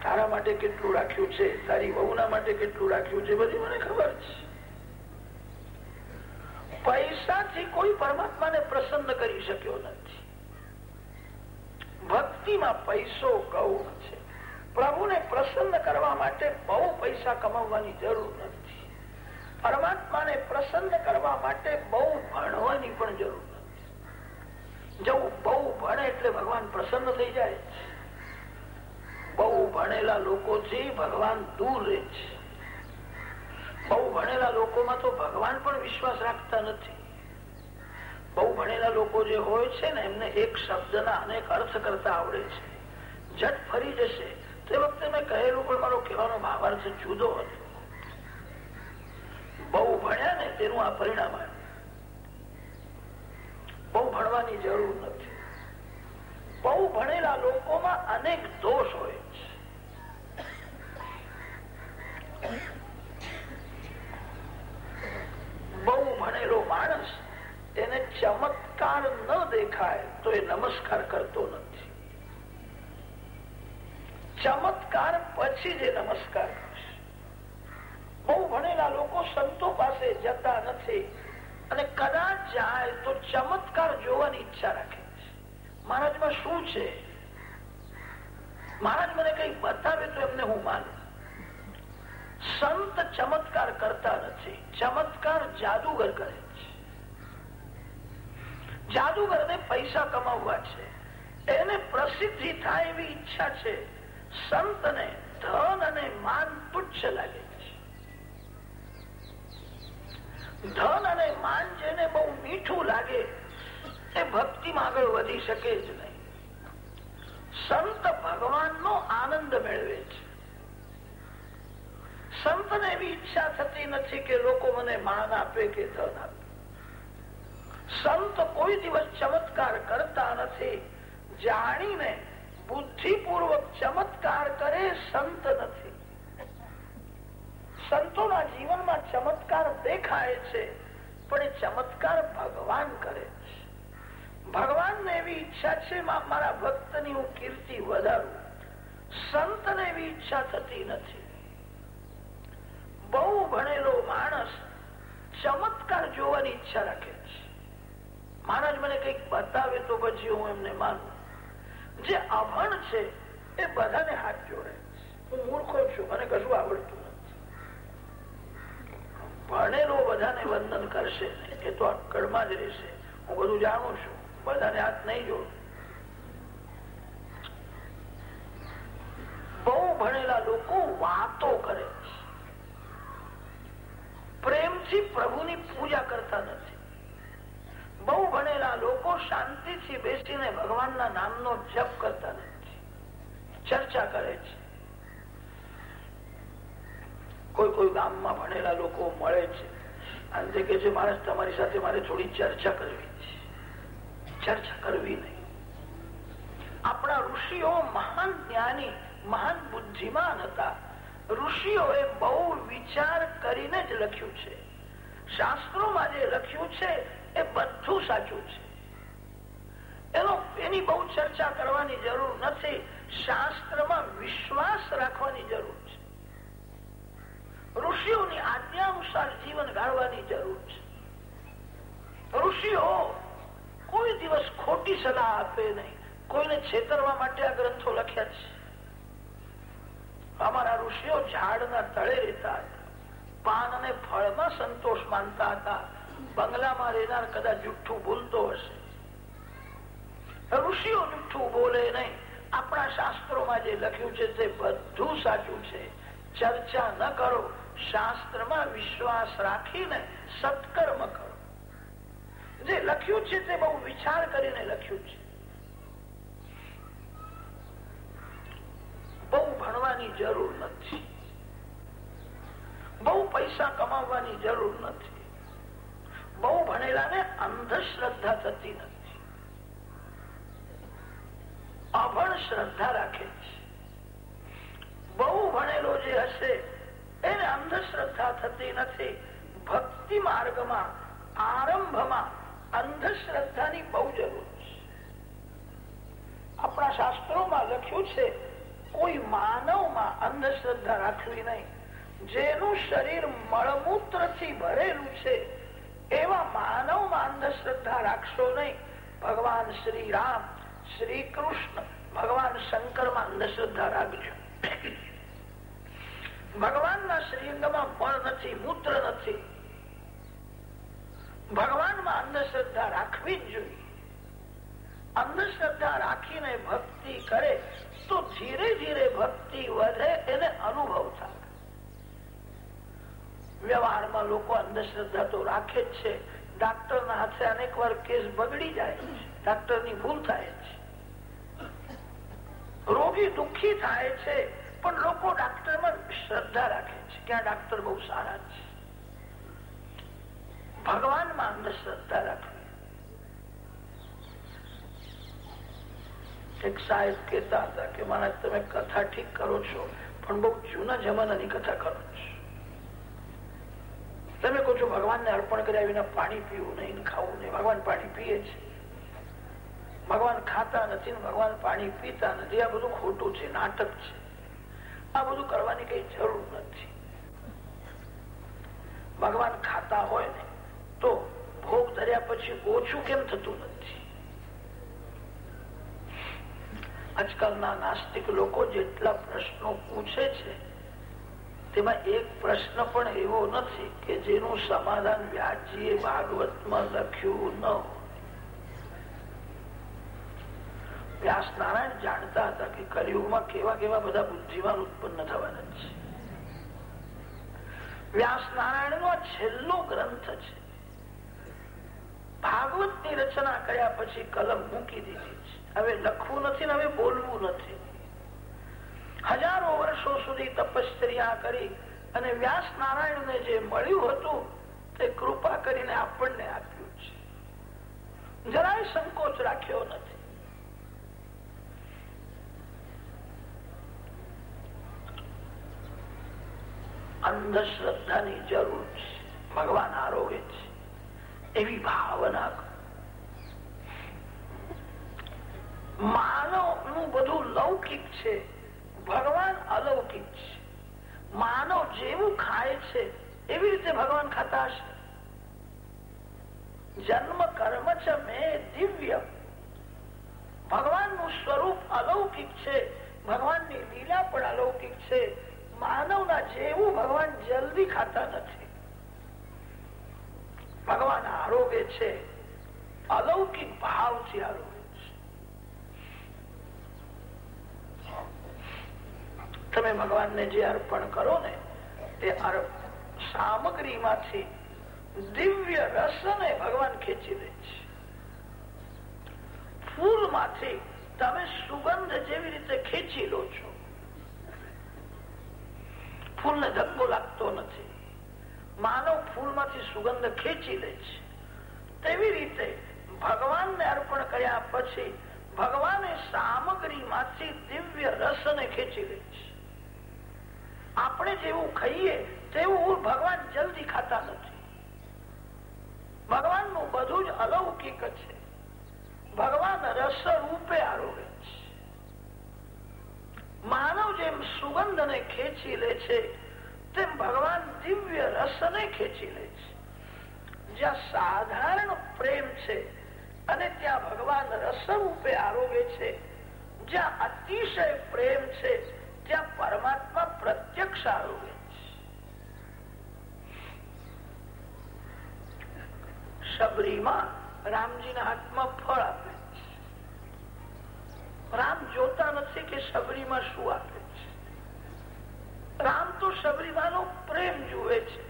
તારા માટે કેટલું રાખ્યું છે, તારી વહુના માટે કેટલું રાખ્યું છે, બધી મને ખબર છે. પૈસાથી કોઈ પરમાત્માને પ્રસન્ન કરી શક્યો નથી. ભક્તિમાં પૈસો ગૌણ છે. પ્રભુને પ્રસન્ન કરવા માટે બહુ પૈસા કમાવવાની જરૂર નથી. પરમાત્માને પ્રસન્ન કરવા માટે બહુ ભણવાની પણ જરૂર જવું બહુ ભણે એટલે ભગવાન પ્રસન્ન થઈ જાય બહુ ભણેલા લોકોથી ભગવાન દૂર રહે છે. બહુ ભણેલા લોકોમાં તો ભગવાન પણ વિશ્વાસ રાખતા નથી. બહુ ભણેલા લોકો જે હોય છે ને, એમને એક શબ્દના અનેક અર્થ કરતા આવડે છે. જટ ફરી જશે. તે વખતે મેં કહેલું પણ મારો કહેવાનો ભાવાર્થ જુદો હતો. બહુ ભણ્યા ને તેનું આ પરિણામ આવ્યું. બહુ ભણવાની જરૂર નથી. બહુ ભણેલા લોકોમાં અનેક દોષ હોય છે. બહુ ભણેલો માણસ એને ચમત્કાર ન દેખાય તો એ નમસ્કાર કરતો નથી. ચમત્કાર પછી જે નમસ્કાર કરશે. બહુ ભણેલા લોકો સંતો પાસે જતા નથી અને કદાચ જાય તો ચમત્કાર જોવાની ઈચ્છા રાખે મહારાજમાં શું છે? મહારાજ મને કઈ બતાવે તો એમને હું માનું. સંત ચમત્કાર કરતા નથી, ચમત્કાર જાદુગર કરે છે. જાદુગર ને પૈસા કમાવવા છે. એને પ્રસિદ્ધિ થાય એવી ઈચ્છા છે. સંતને ધન અને માન તુચ્છ લાગે છે. ધન અને માન જેને બહુ મીઠું લાગે એ ભક્તિમાં આગળ વધી શકે જ નહીં. સંત ભગવાનનો આનંદ મેળવે છે. સંતને એવી ઈચ્છા થતી નથી કે લોકો મને માન આપે કે ધન આપે. સંત કોઈ દિવસ ચમત્કાર કરતા નથી, જાણીને બુદ્ધિપૂર્વક ચમત્કાર કરે સંત નથી. સંતોના જીવનમાં ચમત્કાર દેખાય છે, પણ એ ચમત્કાર ભગવાન કરે છે. ભગવાનને એવી ઈચ્છા છે મારા ભક્તની હું કીર્તિ વધારું. સંતને એવી ઈચ્છા થતી નથી. બહુ ભણેલો માણસ ચમત્કાર જોવાની ઈચ્છા રાખે છે. મહારાજ મને કંઈક બતાવે તો પછી હું એમને માનું. જે અભણ છે એ બધાને હાથ જોડે હું મૂર્ખો છું, મને કશું આવડતું નથી. ભણેલો બધાને વંદન કરશે એ તો અક્કડમાં જ રહેશે. હું બધું જાણું છું, બધાને હાથ નહીં જોડું. બહુ ભણેલા લોકો વાતો કરે પ્રેમથી પ્રભુની પૂજા કરતા નથી. બહુ ભણેલા લોકો શાંતિથી બેસીને ભગવાનના નામનો જપ કરતા નથી ચર્ચા કરે છે. કોઈ કોઈ ગામમાં ભણેલા લોકો મળે છે. અને તે કે છે, માણસ તમારી સાથે મારે થોડી ચર્ચા કરવી છે. ચર્ચા કરવી નહીં. આપણા ઋષિઓ મહાન જ્ઞાની, મહાન બુદ્ધિમાન હતા. ઋષિઓએ બહુ વિચાર કરીને જ લખ્યું છે. શાસ્ત્રોમાં જે લખ્યું છે એ બધું સાચું છે. એનો એની બહુ ચર્ચા કરવાની જરૂર નથી. શાસ્ત્રમાં વિશ્વાસ રાખવાની જરૂર છે. ઋષિઓની આજ્ઞા અનુસાર જીવન ગાળવાની જરૂર છે. ઋષિઓ કોઈ દિવસ ખોટી સલાહ આપે નહીં. કોઈને છેતરવા માટે આ ગ્રંથો લખ્યા છે. અમારા ઋષિઓ ઝાડના તળે રહેતા હતા. પાન અને ફળમાં સંતોષ માનતા હતા. બંગલામાં રહેનાર કદાચ જુઠ્ઠું બોલતો હશે. ઋષિઓ જુઠ્ઠું બોલે નહીં. આપણા શાસ્ત્રોમાં જે લખ્યું છે તે બધું સાચું છે. ચર્ચા ન કરો. શાસ્ત્રમાં વિશ્વાસ રાખીને સત્કર્મ કરો. જે લખ્યું છે તે બહુ વિચાર કરીને લખ્યું છે. બહુ ભણવાની જરૂર નથી. બહુ પૈસા કમાવવાની જરૂર નથી. બહુ ભણેલાને અંધશ્રદ્ધા થતી નથી. અભણ શ્રદ્ધા રાખે છે. બહુ ભણેલો જે હશે, એને અંધશ્રદ્ધા થતી નથી. ભક્તિ માર્ગમાં, આરંભમાં અંધશ્રદ્ધાની બહુ જરૂર છે. આપણા શાસ્ત્રોમાં લખ્યું છે, કોઈ માનવમાં અંધશ્રદ્ધા રાખવી નહીં. જેનું શરીર મળમૂત્રથી ભરેલું છે એવા માનવમાં અંધશ્રદ્ધા રાખશો નહીં. ભગવાન શ્રી રામ, શ્રી કૃષ્ણ, ભગવાન શંકરમાં અંધશ્રદ્ધા રાખજો. ભગવાનના શ્રીઅંગમાં ફળ નથી, મૂત્ર નથી. ભગવાનમાં અંધશ્રદ્ધા રાખવી જ જોઈએ. અંધશ્રદ્ધા રાખીને ભક્તિ કરે, તો ધીરે ધીરે ભક્તિ વધે, એને અનુભવ થાય. વ્યવહારમાં લોકો અંધશ્રદ્ધા તો રાખે જ છે. ડાક્ટર ના હાથે અનેક વાર કેસ બગડી જાય છે. ડાક્ટરની ભૂલ થાય છે. રોગી દુઃખી થાય છે, પણ લોકો ડાક્ટરમાં શ્રદ્ધા રાખે છે. કે ડાક્ટર બહુ સારા છે. ભગવાનમાં અંધશ્રદ્ધા રાખવી એક સાહેબ કેતા હતા કે મને તમે કથા ઠીક કરો છો, પણ બહુ જૂના જમાનાની કથા કરો છો. તમે કહો છો ભગવાનને અર્પણ કર્યા વિના પાણી પીવું નહીં ખાવું નહીં. ભગવાન પાણી પીએ છે. ભગવાન ખાતા નથી ભગવાન પાણી પીતા નથી. આ બધું ખોટું છે, નાટક છે. આ બધું કરવાની કઈ જરૂર નથી. ભગવાન ખાતા હોય ને તો ભોગ ધર્યા પછી ઓછું કેમ થતું નથી? આજકાલના નાસ્તિક લોકો જેટલા પ્રશ્નો પૂછે છે તેમાં એક પ્રશ્ન પણ એવો નથી કે જેનું સમાધાન વ્યાસજીએ ભાગવતમાં લખ્યું ન વ્યાસ નારાયણ જાણતા હતા કે કલયુગમાં કેવા કેવા બધા બુદ્ધિમાન ઉત્પન્ન થવાના છે. વ્યાસ નારાયણ નો છેલ્લો ગ્રંથ છે. ભાગવતની રચના કર્યા પછી કલમ મૂકી દીધી છે. હવે લખવું નથી ને હવે બોલવું નથી. હજારો વર્ષો સુધી તપશ્ચર્યા કરી અને વ્યાસ નારાયણ જે મળ્યું હતું, તે કૃપા કરીને આપણને આપ્યું છે. જરાય સંકોચ રાખ્યો નથી. અંધશ્રદ્ધાની જરૂર છે. ભગવાન આરોગ્ય છે. એવી ભાવના માનવનું બધું લૌકિક છે. ભગવાન અલૌકિક છે. માનવ જેવું ખાય છે, એવી રીતે ભગવાન ખાતા હશે. જન્મ કર્મ છે મેં દિવ્ય. ભગવાનનું સ્વરૂપ અલૌકિક છે, ભગવાનની લીલા પણ અલૌકિક છે. માનવના જેવું ભગવાન જલ્દી ખાતા નથી. ભગવાન આરોગ્ય છે, અલૌકિક ભાવથી આરોગ્ય છે તમે ભગવાનને જે અર્પણ કરો ને, તે સામગ્રીમાંથી દિવ્ય રસને ભગવાન ખેંચી લે છે. ફૂલમાંથી તમે સુગંધ જેવી રીતે ખેંચી લો છો. ફૂલને ધક્કો લાગતો નથી. માનવ ફૂલમાંથી સુગંધ ખેંચી લે છે. તેવી રીતે ભગવાનને અર્પણ કર્યા પછી ભગવાને સામગ્રીમાંથી દિવ્ય રસને ખેંચી લે છે. આપણે જેવું ખાઈએ, તેવું ભગવાન જલ્દી ખાતા નથી. ભગવાનનું બધું જ અલૌકિક છે. ભગવાન રસ રૂપે આરોગે છે. માનવ જેમ સુગંધને ખેંચી લે છે, તેમ ભગવાન દિવ્ય રસને ખેંચી લે છે. જ્યાં સાધારણ પ્રેમ છે અને ત્યાં ભગવાન રસ રૂપે આરોગે છે, જ્યાં અતિશય પ્રેમ છે ત્યાં પરમાત્મા પ્રત્યક્ષ છે. શબરીમાં રામજીના હાથમાં ફળ આપે રામ જોતા નથી કે શબરીમાં શું આપે છે. રામ તો શબરીમાનો પ્રેમ જુએ છે.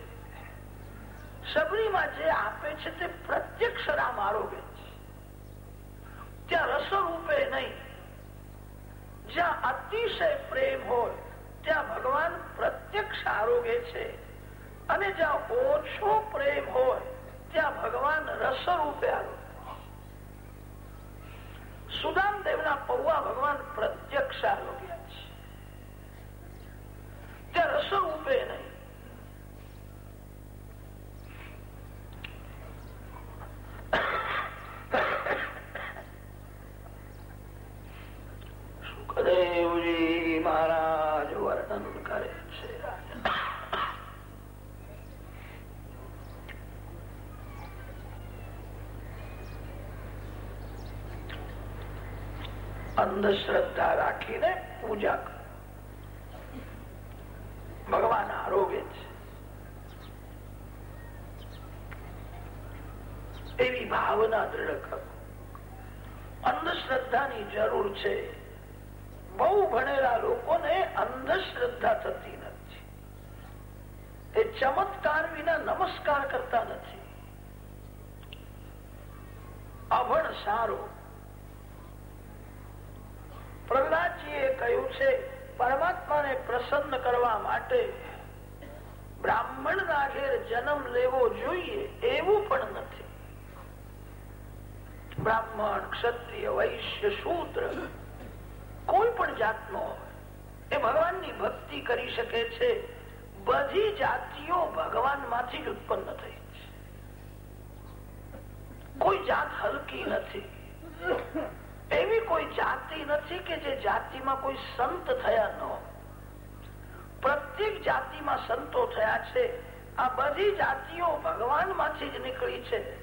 શબરીમાં જે આપે છે તે પ્રત્યક્ષ રામ આરોગે છે. ત્યાં રસ રૂપે નહીં જ્યાં અતિશય પ્રેમ હોય, ત્યાં ભગવાન પ્રત્યક્ષ આરોગે છે. અને જ્યાં ઓછો પ્રેમ હોય, ત્યાં ભગવાન રસ રૂપે આરોગે સુદામ દેવના પૌવા ભગવાન પ્રત્યક્ષ આરોગ્યા છે. ત્યાં રસ રૂપે નહીં સુખદેવજી મહારાજ વર્ણન કરે છે અંધશ્રદ્ધા રાખીને પૂજા કરો. વૈશ્ય શૂદ્ર કોઈ પણ જાતનો એ ભગવાનની ભક્તિ કરી શકે છે. બધી જાતિઓ ભગવાનમાંથી જ ઉત્પન્ન થઈ છે. કોઈ જાત હલકી નથી. એવી કોઈ જાતિ નથી કે જે જાતિમાં કોઈ સંત થયા ન પ્રત્યેક જાતિમાં સંતો થયા છે. આ બધી જાતિઓ ભગવાનમાંથી જ નીકળી છે.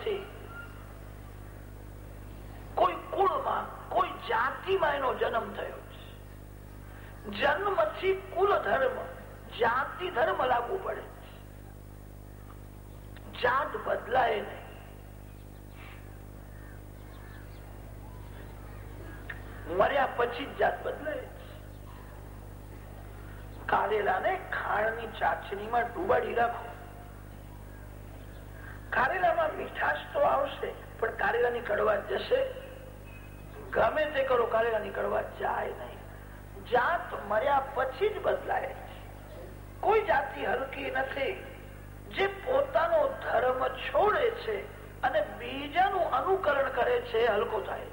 નથી. કોઈ કુળમાં, કોઈ જાતિમાં એનો જન્મ થયો છે. જન્મથી કુલ ધર્મ, જાતિ ધર્મ લાગુ પડે જાત બદલાય નહીં. મર્યા પછી જ જાત બદલાય કારેલાને ખાણની ચાચણીમાં ડુબાડી રાખો. કારેલામાં મીઠાશ તો આવશે, પણ કારેલાની કડવા જશે. ગમે તે કરો, કારેલાની કડવા જાય નહીં. જાત મર્યા પછી જ બદલાય કોઈ જાતિ હલકી નથી. જે પોતાનો ધર્મ છોડે છે અને બીજાનું અનુકરણ કરે છે હલકો થાય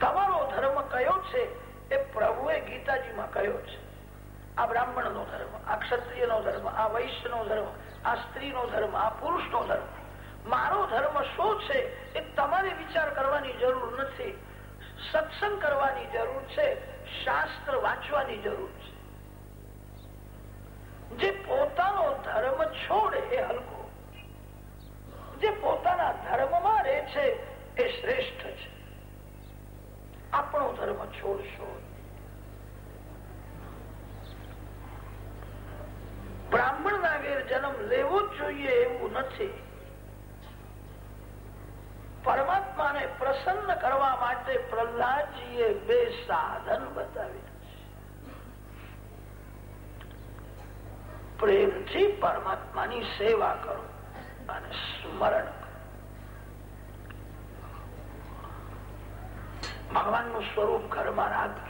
તમારો ધર્મ કયો છે, એ પ્રભુએ ગીતાજીમાં કયો છે. આ બ્રાહ્મણ નો ધર્મ, આ ક્ષત્રિય નો ધર્મ, આ વૈશ્ય નો ધર્મ. આ સ્ત્રી ધર્મ, આ પુરુષ ધર્મ. મારો ધર્મ શું છે એ તમારે વિચાર કરવાની જરૂર નથી. સત્સંગ કરવાની જરૂર છે, શાસ્ત્ર વાંચવાની જરૂર છે. જે પોતાનો ધર્મ છોડે એ હલકો. જે પોતાના ધર્મમાં રહે છે એ શ્રેષ્ઠ છે. આપણો ધર્મ છોડશો બ્રાહ્મણ ના જન્મ લેવો જ જોઈએ એવું નથી. પરમાત્માને પ્રસન્ન કરવા માટે પ્રહલાદજીએ બે સાધન બતાવ્યા પ્રેમથી પરમાત્માની સેવા કરો અને સ્મરણ ભગવાનનું સ્વરૂપ ઘરમાં રાખજો.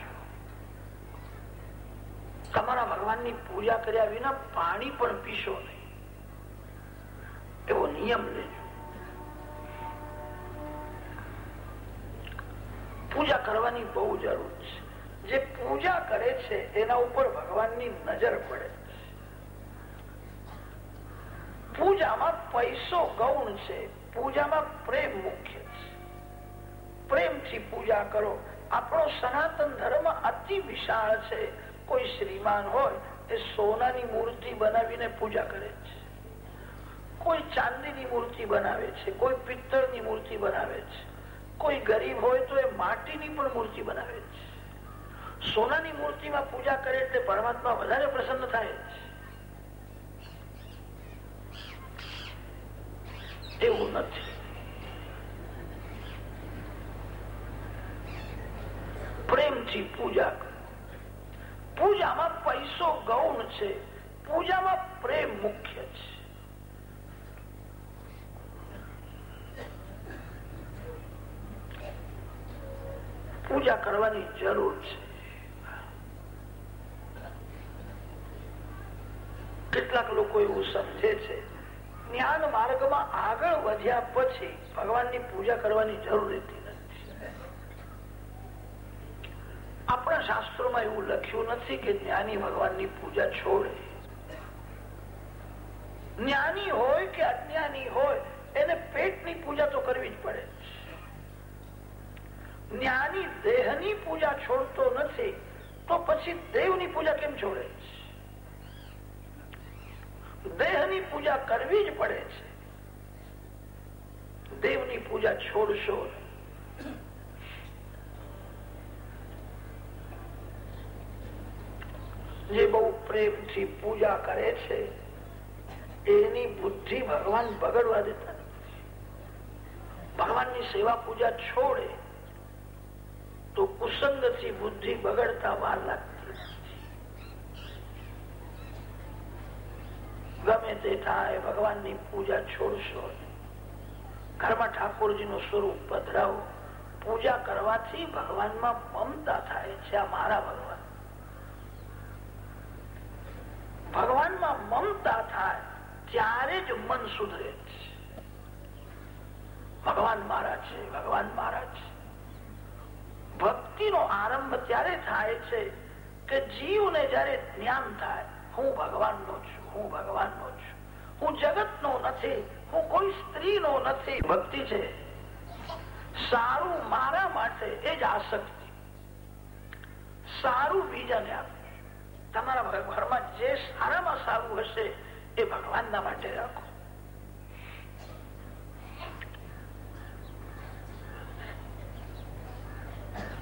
તમારા ભગવાનની પૂજા કર્યા વિના પાણી પણ પીશો નહીં. એવો નિયમ લેજો પૂજા કરવાની બહુ જરૂર છે. જે પૂજા કરે છે, એના ઉપર ભગવાનની નજર પડે પૂજામાં પૈસો ગૌણ છે. પૂજામાં પ્રેમ મુખ્ય છે. પ્રેમથી પૂજા કરો. આપણો સનાતન ધર્મ અતિ વિશાળ છે. કોઈ શ્રીમાન હોય એ સોનાની મૂર્તિ બનાવીને પૂજા કરે છે. કોઈ ચાંદીની મૂર્તિ બનાવે છે, કોઈ પિત્તળની મૂર્તિ બનાવે છે. કોઈ ગરીબ હોય તો એ માટીની પણ મૂર્તિ બનાવે છે. સોનાની મૂર્તિમાં પૂજા કરે એટલે પરમાત્મા વધારે પ્રસન્ન થાય છે. એવું નથી. પ્રેમથી પૂજા પૂજામાં પૈસો ગૌણ છે. પૂજામાં પ્રેમ મુખ્ય છે. પૂજા કરવાની જરૂર છે. કેટલાક લોકો એવું સમજે છે, જ્ઞાન માર્ગમાં આગળ વધ્યા પછી ભગવાનની પૂજા કરવાની જરૂર રહેતી નથી આપણા શાસ્ત્રોમાં એવું લખ્યું નથી કે જ્ઞાની ભગવાનની પૂજા છોડે. જ્ઞાની હોય કે અજ્ઞાની હોય, એને પેટની પૂજા તો કરવી જ પડે. જ્ઞાની દેહની પૂજા છોડતો નથી, તો પછી દેવની પૂજા કેમ છોડે? દેહની પૂજા કરવી જ પડે છે. દેવની પૂજા છોડશો જે બહુ પ્રેમથી પૂજા કરે છે, એની બુદ્ધિ ભગવાન બગડવા દેતા ભગવાનની સેવા પૂજા છોડે, તો કુસંગથી બુદ્ધિ બગડતા વાર લાગતી ગમે તે થાય, ભગવાનની પૂજા છોડશો ઘરમાં ઠાકોરજી નું સ્વરૂપ પધરાવો. પૂજા કરવાથી ભગવાનમાં મમતા થાય છે, આ મારા ભગવાન. ભગવાનમાં મમતા થાય, ત્યારે જ મન સુધરે ભગવાન મારા છે, ભગવાન મારા છે. ભક્તિનો આરંભ ત્યારે થાય છે કે જીવને જયારે જ્ઞાન થાય, હું ભગવાનનો છું, હું ભગવાનનો છું. હું જગતનો નથી, હું કોઈ સ્ત્રીનો નથી. ભક્તિ છે. સારું મારા માટે એ જ આસક્તિ. સારું બીજાને આપવું તમારા ઘરમાં જે સારામાં સારું હશે એ ભગવાનના માટે રાખો.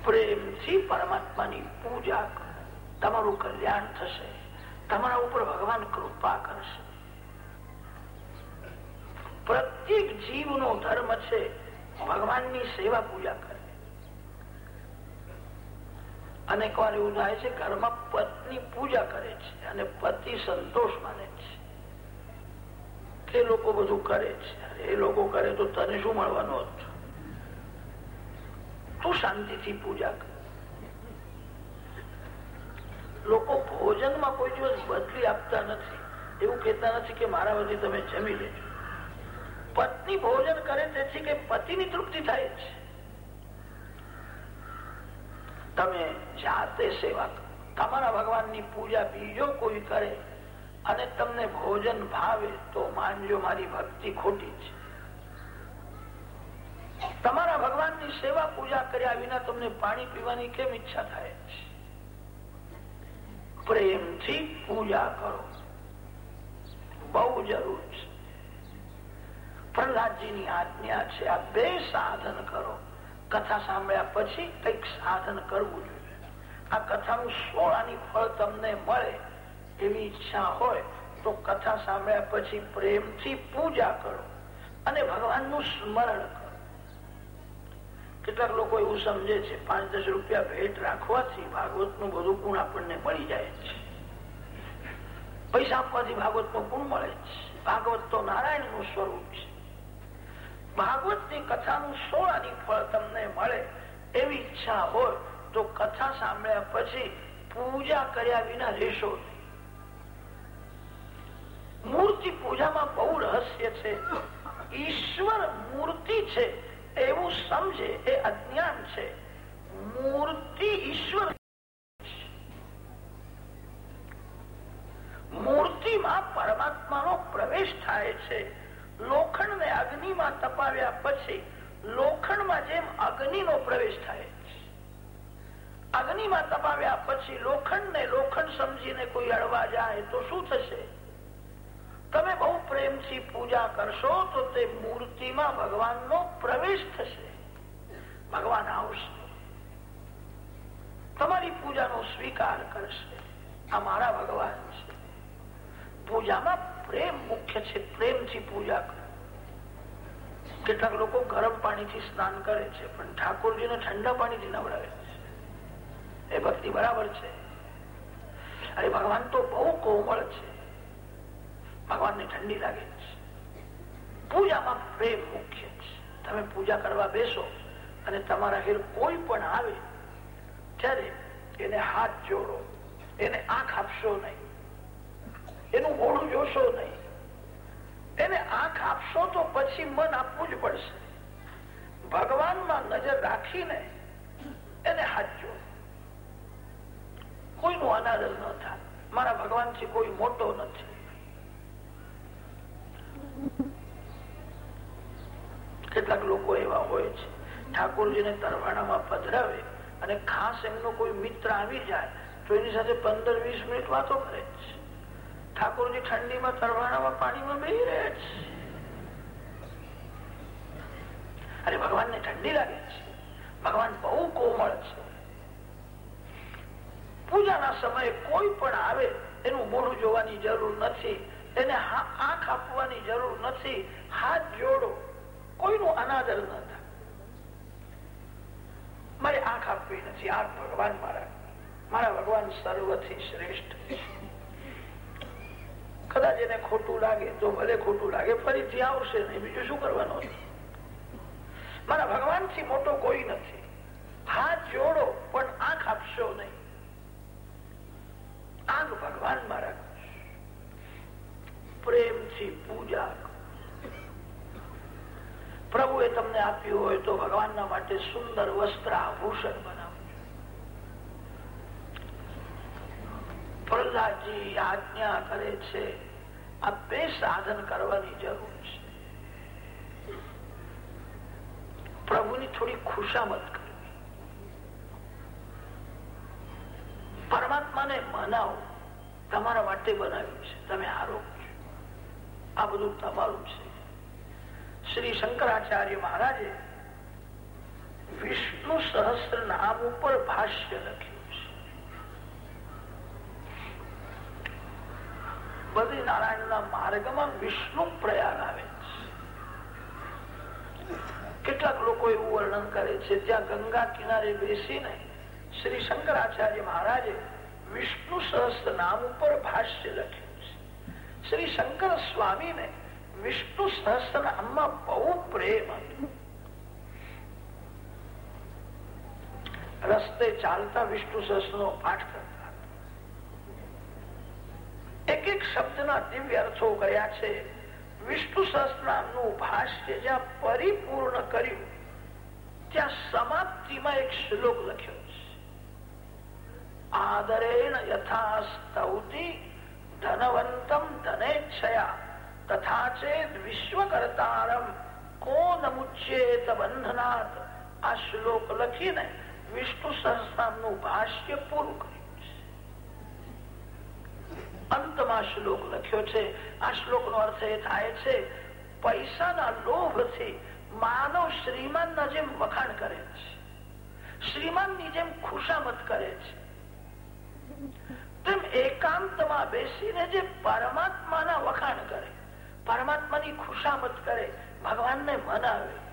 પ્રેમથી પરમાત્માની પૂજા કરો. તમારું કલ્યાણ થશે. તમારા ઉપર ભગવાન કૃપા કરશે. પ્રત્યેક જીવનો ધર્મ છે ભગવાનની સેવા પૂજા કરે અનેક વાર એવું થાય છે ઘરમાં પત્ની પૂજા કરે છે અને પતિ સંતોષ માને છે. તે લોકો બધું કરે છે. એ લોકો કરે તો તને શું મળવાનું હતું તું શાંતિથી પૂજા કર. લોકો ભોજનમાં કોઈ દિવસ બદલી આપતા નથી. એવું કહેતા નથી કે મારા વધી તમે જમી લેજો. પત્ની ભોજન કરે તેથી કે પતિની તૃપ્તિ થાય છે. તમે જાતે સેવા કરો. તમારા ભગવાનની પૂજા બીજો કોઈ કરે અને તમને ભોજન ભાવે તો માનજો મારી ભક્તિ ખોટી છે. તમારા ભગવાનની સેવા પૂજા કર્યા વિના તમને પાણી પીવાની કેમ ઈચ્છા થાય? છે પ્રેમથી પૂજા કરો. બહુ જરૂર છે. પ્રહલાદજીની આજ્ઞા છે, આ બે સાધન કરો. કથા સાંભળ્યા પછી કંઈક સાધન કરવું જોઈએ. આ કથાનું સોળાની ફળ તમને મળે એવી ઈચ્છા હોય તો કથા સાંભળ્યા પછી પ્રેમથી પૂજા કરો અને ભગવાનનું સ્મરણ કરો. કેટલાક લોકો એવું સમજે છે પાંચ દસ રૂપિયા ભેટ રાખવાથી ભાગવતનું બધું ગુણ આપણને મળી જાય છે. પૈસા આપવાથી ભાગવતનું ગુણ મળે છે. ભાગવત તો નારાયણનું સ્વરૂપ છે. ભાગવતની કથાનું સોળાની ફળ તમને મળે એવી ઈચ્છા હોય તો કથા સાંભળ્યા પછી પૂજા કર્યા વિના રહેશો મૂર્તિ પૂજામાં બહુ રહસ્ય છે. ઈશ્વર મૂર્તિ છે એવું સમજે એ અજ્ઞાન છે. મૂર્તિ ઈશ્વર મૂર્તિમાં પરમાત્માનો પ્રવેશ થાય છે. લોખંડ ને અગ્નિમાં તપાવ્યા પછી લોખંડમાં જેમ અગ્નિનો પ્રવેશ થાય અગ્નિમાં તપાવ્યા પછી લોખંડ ને લોખંડ સમજીને કોઈ અડવા જાય તો શું થશે? તમે બહુ પ્રેમથી પૂજા કરશો તો તે મૂર્તિમાં ભગવાનનો પ્રવેશ થશે. ભગવાન આવશે. તમારી પૂજાનો સ્વીકાર કરશે. આ મારા ભગવાન છે. પૂજામાં પ્રેમ મુખ્ય છે, પ્રેમથી પૂજા કરો. કેટલાક લોકો ગરમ પાણીથી સ્નાન કરે છે, પણ ઠાકોરજીને ઠંડા પાણીથી નવડાવે છે. એ ભક્તિ બરાબર છે. અરે ભગવાન તો બહુ કોમળ છે. ભગવાનને ઠંડી લાગે છે. પૂજામાં પ્રેમ મુખ્ય છે. તમે પૂજા કરવા બેસો અને તમારા ઘેર કોઈ પણ આવે, ત્યારે એને હાથ જોડો, એને આંખ આપશો નહીં. એનું મોડું જોશો નહીં. એને આંખ આપશો તો પછી મન આપવું જ પડશે. ભગવાનમાં નજર રાખીને એને હાચો કોઈનું અનાદર ન થાય. મારા ભગવાનથી કોઈ મોટો નથી. કેટલાક લોકો એવા હોય છે, ઠાકોરજીને તરવાણામાં પધરાવે અને ખાસ એમનો કોઈ મિત્ર આવી જાય, તો એની સાથે પંદર વીસ મિનિટ વાતો કરે છે. ઠાકોરજી ઠંડીમાં તરવાણામાં પાણીમાં બેહી રહ્યા છે. અરે ભગવાનને ઠંડી લાગે છે. ભગવાન બહુ કોમળ છે. પૂજાના સમયે કોઈ પણ આવે, એનું મોઢું જોવાની જરૂર નથી, એને આંખ આપવાની જરૂર નથી, હાથ જોડો, કોઈનું અનાદર ન થાય. મારે આંખ આપવી નથી, આંખ ભગવાન મારા મારા ભગવાન સર્વથી શ્રેષ્ઠ કદાચ એને ખોટું લાગે તો ભલે ખોટું લાગે, ફરીથી આવશે નહીં. બીજું શું કરવાનું મારા ભગવાનથી મોટો કોઈ નથી. હાથ જોડો, પણ આંખ આપશો નહીં. આંખ ભગવાન મારા પ્રેમથી પૂજા પ્રભુએ તમને આપ્યું હોય તો ભગવાનના માટે સુંદર વસ્ત્ર આભૂષણ બનાવો. પ્રહલાદજી આજ્ઞા કરે છે. આ સાધન કરવાની જરૂર છે. પ્રભુની થોડી ખુશામત કરવી. પરમાત્માને મનાવો. તમારા માટે બનાવ્યું છે. તમે આરોપ છો. આ બધું તમારું છે. શ્રી શંકરાચાર્ય મહારાજે વિષ્ણુ સહસ્ત્ર નામ ઉપર ભાષ્ય લખ્યું છે બદ્રીનારાયણના માર્ગમાં વિષ્ણુ પ્રયાણ આવે કેટલાક લોકો એવું વર્ણન કરે છે ત્યાં ગંગા કિનારે બેસીને શ્રી શંકરાચાર્ય મહારાજે વિષ્ણુ સહસ્ત્ર નામ ઉપર ભાષ્ય લખ્યું છે. શ્રી શંકર સ્વામીને વિષ્ણુ સહસ્ત્ર નામમાં બહુ પ્રેમ હતો. રસ્તે ચાલતા વિષ્ણુ સહસ્ત્ર નો પાઠ કરતા એક એક શબ્દના દિવ્ય અર્થો કર્યા છે. વિષ્ણુ સહસ્ત્રનામનું ભાષ્ય જ્યાં પરિપૂર્ણ કર્યું, ત્યાં સમાપ્તિમાં એક શ્લોક લખ્યો છે. આદરેણ યથા તથા ચેદ વિશ્વકર્તારમ કોન મુચ્યેત બંધનાથ આ શ્લોક લખીને વિષ્ણુ સહસ્ત્રનામનું ભાષ્ય પૂરું કર્યું. અંતમાં શ્લોક લખ્યો છે. આ શ્લોક નો અર્થ એ થાય છે, પૈસાના લોભથી માનવ શ્રીમાનના જેમ વખાણ કરે છે. શ્રીમાનની જેમ ખુશામત કરે છે. તેમ એકાંતમાં બેસીને જે પરમાત્માના વખાણ કરે, પરમાત્માની ખુશામત કરે, ભગવાનને મનાવે.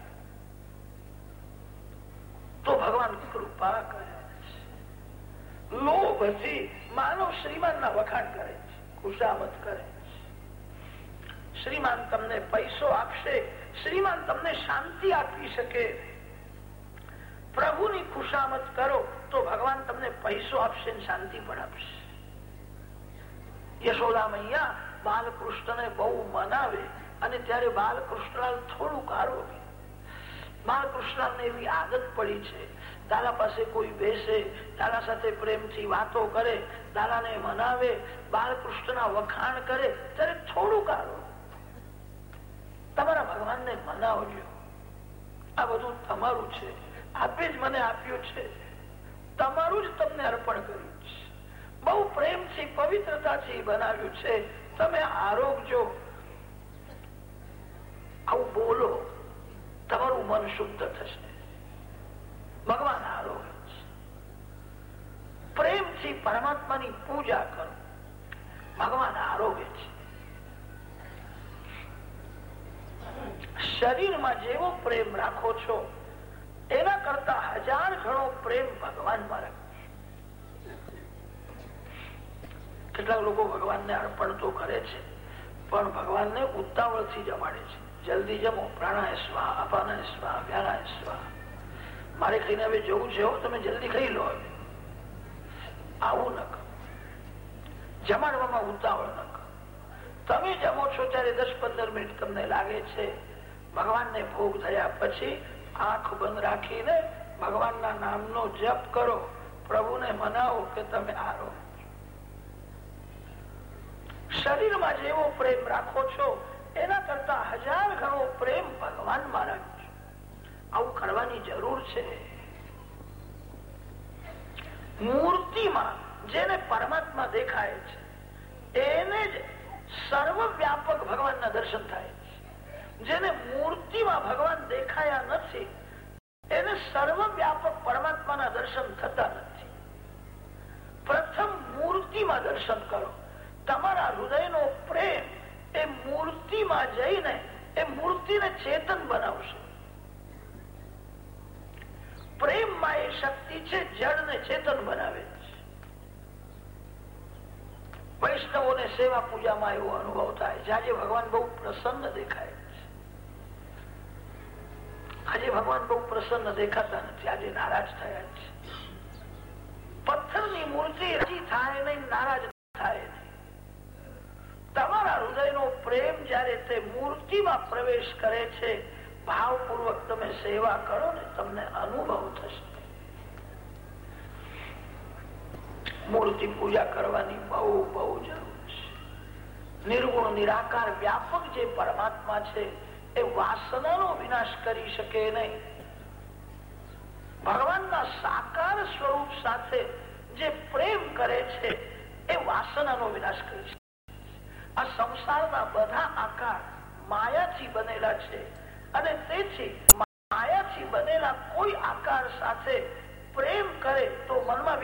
તો ભગવાન કૃપા કરે લોભથી માનવ શ્રીમાન ના વખાણ કરે છે. ખુશામત કરે. શ્રીમાન તમને પૈસો આપશે, શ્રીમાન તમને શાંતિ આપી શકે. પ્રભુની ખુશામત કરો, તો ભગવાન તમને પૈસો આપશે શાંતિ પણ આપશે. યશોદા મૈયા બાલકૃષ્ણને બહુ મનાવે અને ત્યારે બાલકૃષ્ણ થોડુંક આરોગ્ય બાલકૃષ્ણ એવી આદત પડી છે. દાદા પાસે કોઈ બેસે, દાદા સાથે પ્રેમથી વાતો કરે, દાદાને મનાવે બાલકૃષ્ણના વખાણ કરે, ત્યારે થોડુંક આરો તમારા ભગવાનને મનાવજો. આ બધું તમારું છે. આપે જ મને આપ્યું છે. તમારું જ તમને અર્પણ કર્યું છે. બહુ પ્રેમથી, પવિત્રતાથી બનાવ્યું છે. તમે આરોગજો. આવું બોલો. તમારું મન શુદ્ધ થશે. ભગવાન આરોગ્ય છે. પ્રેમથી પરમાત્માની પૂજા કરો. ભગવાન આરોગ્ય છે. શરીરમાં જેવો પ્રેમ રાખો છો, એના કરતા હજાર ઘણો પ્રેમ ભગવાનમાં રાખો કેટલાક લોકો ભગવાનને અર્પણ તો કરે છે, પણ ભગવાનને ઉતાવળથી જમાડે છે. જલ્દી જમો, પ્રાણાય સ્વા અપાનાય સ્વા વ્યાનાય સ્વા મારે ખાઈને હવે જવું છે તમે જલ્દી ખાઈ લો આવું ન કરો. જમાડવામાં ઉતાવળ ન કરો. તમે જમો છો ત્યારે દસ પંદર મિનિટ તમને લાગે છે ભગવાનને ભોગ થયા પછી આંખ બંધ રાખીને ભગવાનના નામનો જપ કરો. પ્રભુને મનાવો કે તમે આરો. શરીરમાં જેવો પ્રેમ રાખો છો, એના કરતા હજાર ઘણો પ્રેમ ભગવાનમાં રાખજો આવું કરવાની જરૂર છે. મૂર્તિમાં જેને પરમાત્મા દેખાય છે એને જ સર્વવ્યાપક ભગવાનના દર્શન થાય છે. જેને મૂર્તિમાં ભગવાન દેખાયા નથી એને સર્વવ્યાપક પરમાત્માના દર્શન થતા નથી. પ્રથમ મૂર્તિમાં દર્શન કરો. તમારા હૃદયનો પ્રેમ એ મૂર્તિમાં જઈને એ મૂર્તિને ચેતન બનાવશે. પ્રેમમાં એ શક્તિ છે જળ ને ચેતન બનાવે. છે વૈષ્ણવોને સેવા પૂજામાં એવો અનુભવ થાય છે. આજે ભગવાન બહુ પ્રસન્ન દેખાય આજે ભગવાન બહુ પ્રસન્ન દેખાતા નથી. આજે નારાજ થયા છે. પથ્થરની મૂર્તિ રાજી થાય નહીં, નારાજ થાય તમારા હૃદયનો પ્રેમ જયારે તે મૂર્તિમાં પ્રવેશ કરે છે, ભાવપૂર્વક તમે સેવા કરો ને, તમને અનુભવ થશે. મૂર્તિ પૂજા કરવાની બહુ બહુ જરૂર છે. નિર્ગુણ, નિરાકાર, વ્યાપક જે પરમાત્મા છે, એ વાસનાનો વિનાશ કરી શકે નહીં. ભગવાનના સાકાર સ્વરૂપ સાથે જે પ્રેમ કરે છે, એ વાસનાનો વિનાશ કરે છે આ સંસારના બધા આકાર માયાથી બનેલા છે અને તેથી માયાથી બનેલા કોઈ આકાર સાથે પ્રેમ કરે તો મનમાં